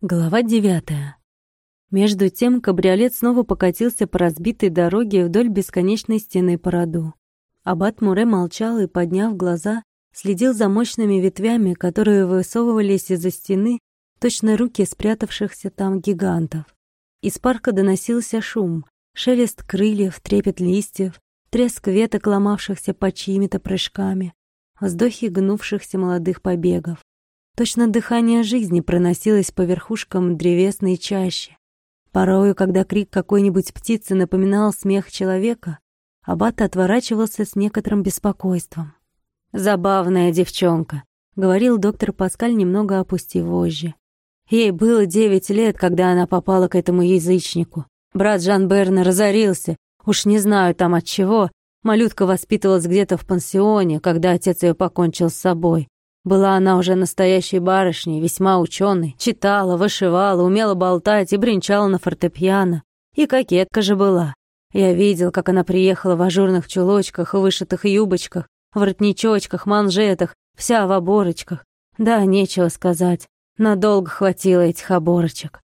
Глава девятая. Между тем кабриолет снова покатился по разбитой дороге вдоль бесконечной стены по роду. Аббат Муре молчал и, подняв глаза, следил за мощными ветвями, которые высовывались из-за стены, точно руки спрятавшихся там гигантов. Из парка доносился шум, шелест крыльев, трепет листьев, треск веток, ломавшихся под чьими-то прыжками, вздохи гнувшихся молодых побегов. Точно дыхание жизни проносилось по верхушкам древесной чащи. Порою, когда крик какой-нибудь птицы напоминал смех человека, Аббат отворачивался с некоторым беспокойством. «Забавная девчонка», — говорил доктор Паскаль, немного опустив вожжи. Ей было девять лет, когда она попала к этому язычнику. Брат Жан Берна разорился, уж не знаю там от чего. Малютка воспитывалась где-то в пансионе, когда отец ее покончил с собой. Была она уже настоящей барышней, весьма ученой, читала, вышивала, умела болтать и бренчала на фортепиано. И кокетка же была. Я видел, как она приехала в ажурных чулочках, вышитых юбочках, воротничочках, манжетах, вся в оборочках. Да, нечего сказать. Надолго хватило этих оборочек.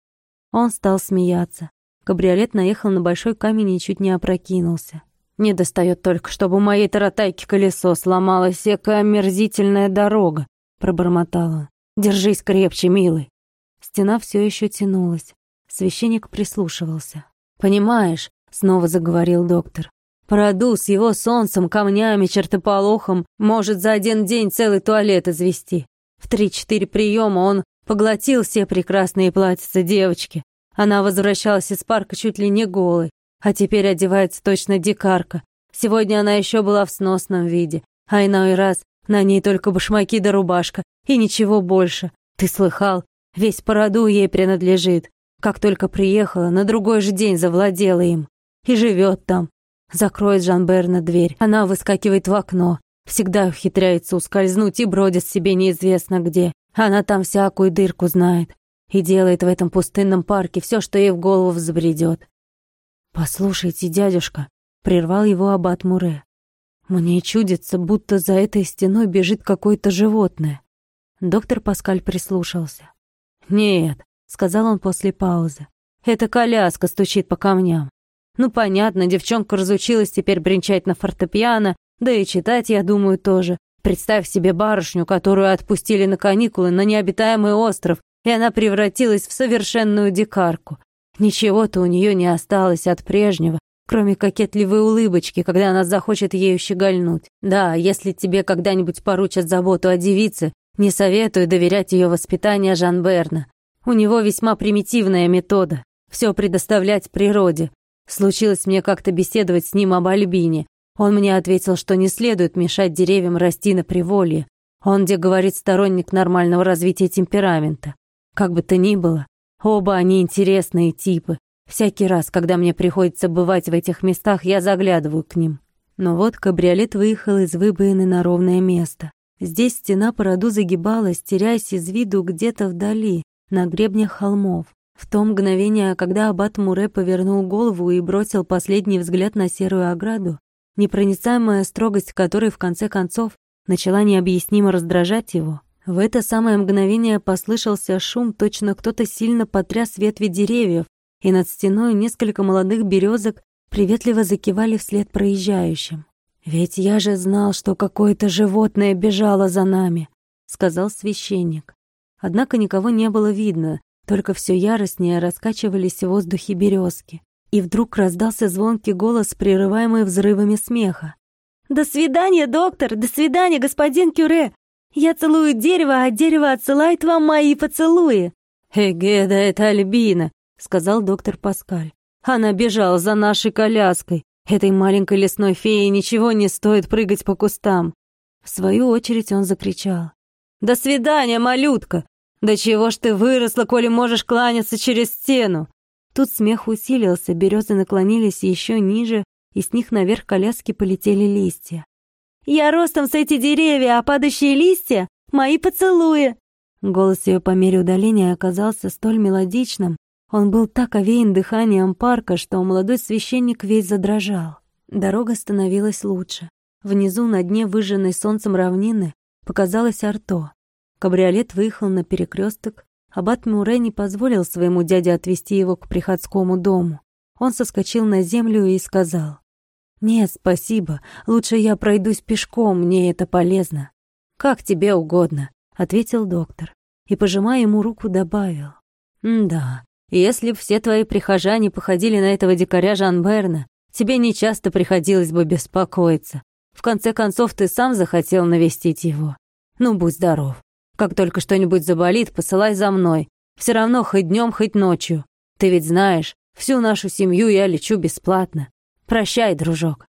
Он стал смеяться. Кабриолет наехал на большой камень и чуть не опрокинулся. Не достает только, чтобы у моей таратайки колесо сломалось, экая омерзительная дорога пробормотал он. «Держись крепче, милый». Стена все еще тянулась. Священник прислушивался. «Понимаешь», — снова заговорил доктор, «Проду с его солнцем, камнями, чертополохом может за один день целый туалет извести. В три-четыре приема он поглотил все прекрасные платьица девочки. Она возвращалась из парка чуть ли не голой, а теперь одевается точно дикарка. Сегодня она еще была в сносном виде, а иной раз на ней только башмаки да рубашка, и ничего больше. Ты слыхал? Весь по роду ей принадлежит. Как только приехала, на другой же день завладела им. И живет там. Закроет Жан-Берна дверь. Она выскакивает в окно. Всегда ухитряется ускользнуть и бродит себе неизвестно где. Она там всякую дырку знает. И делает в этом пустынном парке все, что ей в голову взбредет. «Послушайте, дядюшка», — прервал его аббат Муре. Мне чудится, будто за этой стеной бежит какое-то животное. Доктор Паскаль прислушался. «Нет», — сказал он после паузы, — «эта коляска стучит по камням. Ну, понятно, девчонка разучилась теперь бренчать на фортепиано, да и читать, я думаю, тоже. Представь себе барышню, которую отпустили на каникулы на необитаемый остров, и она превратилась в совершенную дикарку. Ничего-то у нее не осталось от прежнего, кроме кокетливой улыбочки, когда она захочет ею щегольнуть. Да, если тебе когда-нибудь поручат заботу о девице, не советую доверять ее воспитанию Жан Берна. У него весьма примитивная метода. Все предоставлять природе. Случилось мне как-то беседовать с ним об Альбине. Он мне ответил, что не следует мешать деревьям расти на приволье. Он, где говорит, сторонник нормального развития темперамента. Как бы то ни было, оба они интересные типы, Всякий раз, когда мне приходится бывать в этих местах, я заглядываю к ним. Но вот кабриолет выехал из выбоины на ровное место. Здесь стена по роду загибалась, теряясь из виду где-то вдали, на гребнях холмов. В то мгновение, когда аббат Муре повернул голову и бросил последний взгляд на серую ограду, непроницаемая строгость которой, в конце концов, начала необъяснимо раздражать его, в это самое мгновение послышался шум, точно кто-то сильно потряс ветви деревьев, и над стеной несколько молодых березок приветливо закивали вслед проезжающим. «Ведь я же знал, что какое-то животное бежало за нами», — сказал священник. Однако никого не было видно, только все яростнее раскачивались в воздухе березки. И вдруг раздался звонкий голос, прерываемый взрывами смеха. «До свидания, доктор! До свидания, господин Кюре! Я целую дерево, а дерево отсылает вам мои поцелуи!» «Эге, да это Альбина! Сказал доктор Паскаль. Она бежала за нашей коляской. Этой маленькой лесной фее ничего не стоит прыгать по кустам. В свою очередь он закричал. «До свидания, малютка! Да чего ж ты выросла, коли можешь кланяться через стену?» Тут смех усилился, березы наклонились еще ниже, и с них наверх коляски полетели листья. «Я ростом с эти деревья, а падающие листья — мои поцелуи!» Голос ее по мере удаления оказался столь мелодичным, он был так овеян дыханием парка, что молодой священник весь задрожал. Дорога становилась лучше. Внизу, на дне выжженной солнцем равнины, показалось арто. Кабриолет выехал на перекресток, Аббат Муре не позволил своему дяде отвезти его к приходскому дому. Он соскочил на землю и сказал, «Нет, спасибо, лучше я пройдусь пешком, мне это полезно». «Как тебе угодно», — ответил доктор, и, пожимая ему руку, добавил, «Да, если б все твои прихожане походили на этого дикаря Жанберна, тебе нечасто приходилось бы беспокоиться. В конце концов, ты сам захотел навестить его. Ну, будь здоров. Как только что-нибудь заболит, посылай за мной. Все равно хоть днем, хоть ночью. Ты ведь знаешь, всю нашу семью я лечу бесплатно. Прощай, дружок.